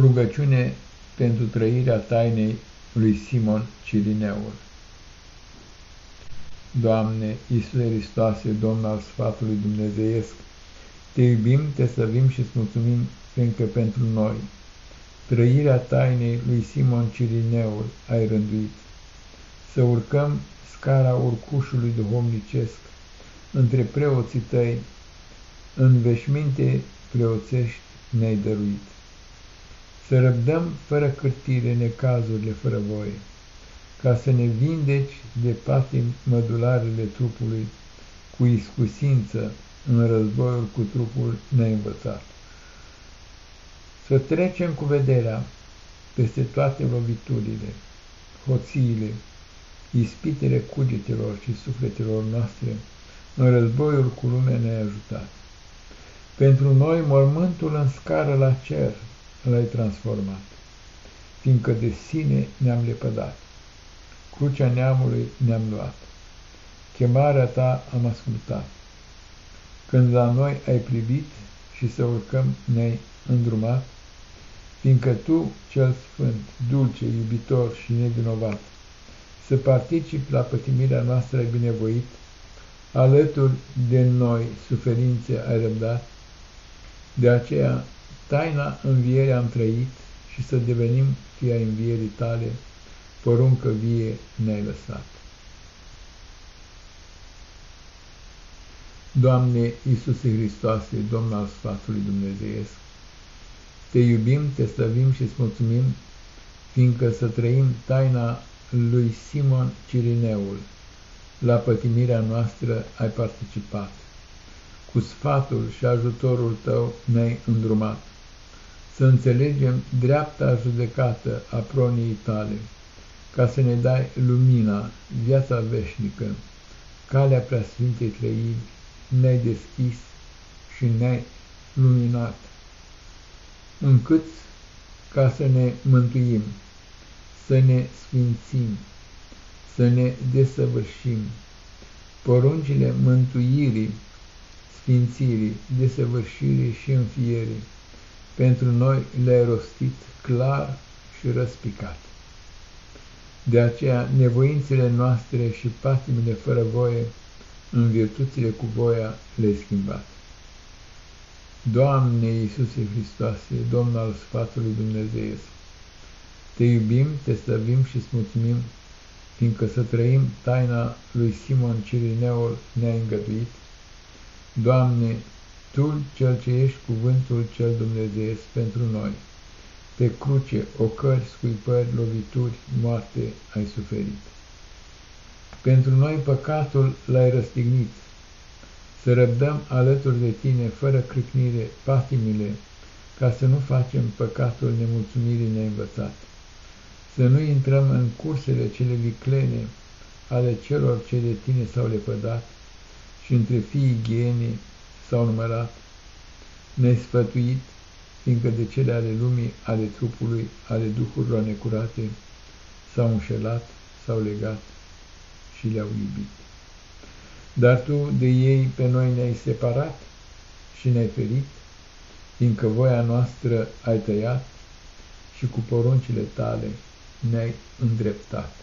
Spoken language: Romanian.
Rugăciune pentru trăirea tainei lui Simon Cirineul. Doamne, Iisuse Hristoase, Domn al Sfatului Dumnezeiesc, Te iubim, Te săvim și îți mulțumim fiindcă pentru noi trăirea tainei lui Simon Cirineul ai rânduit. Să urcăm scara urcușului duhovnicesc între preoții Tăi, în veșminte preoțești ne-ai dăruit să răbdăm fără cârtire necazurile fără voie, ca să ne vindeci de patim mădularele trupului cu iscusință în războiul cu trupul neînvățat. Să trecem cu vederea peste toate loviturile, hoțiile, ispitele cugetelor și sufletelor noastre, în războiul cu lumea neajutat. Pentru noi mormântul în scară la cer, l-ai transformat, fiindcă de sine ne-am lepădat, crucea neamului ne-am luat, chemarea ta am ascultat. Când la noi ai privit și să urcăm ne-ai îndrumat, fiindcă tu, cel sfânt, dulce, iubitor și nevinovat, să participi la pătimirea noastră ai binevoit, alături de noi suferințe ai răbdat, de aceea Taina învierii am trăit și să devenim fia învierii tale, poruncă vie ne-ai lăsat. Doamne Iisuse Hristoase, Domn al Sfatului Dumnezeiesc, Te iubim, Te slăvim și îți mulțumim, fiindcă să trăim taina lui Simon Cirineul, la pătimirea noastră ai participat. Cu sfatul și ajutorul Tău ne-ai îndrumat să înțelegem dreapta judecată a pronii tale, ca să ne dai lumina, viața veșnică, calea preasfintei trăiri, ne-ai deschis și ne-ai luminat, încât ca să ne mântuim, să ne sfințim, să ne desăvârșim, poruncile mântuirii, sfințirii, desăvârșirii și înfierii, pentru noi le-ai rostit clar și răspicat. De aceea, nevoințele noastre și patimile fără voie, în virtuțile cu voia, le-ai schimbat. Doamne Iisuse Hristoase, Domn al Sfatului Dumnezeiesc, Te iubim, Te slăvim și îți mulțumim, fiindcă să trăim taina lui Simon Cirineul ne-a îngăduit. Doamne, tu, Cel ce ești cuvântul cel dumnezeiesc pentru noi, pe cruce, ocări, scuipări, lovituri, moarte ai suferit. Pentru noi păcatul l-ai răstignit, să răbdăm alături de tine, fără cricnire, patimile, ca să nu facem păcatul nemulțumirii neînvățat, să nu intrăm în cursele cele viclene ale celor ce de tine s-au lepădat și între fiii ghienii s-au numărat, ne-ai sfătuit, fiindcă de cele ale lumii, ale trupului, ale duhurilor necurate, s-au înșelat, s-au legat și le-au iubit. Dar tu de ei pe noi ne-ai separat și ne-ai ferit, fiindcă voia noastră ai tăiat și cu poruncile tale ne-ai îndreptat.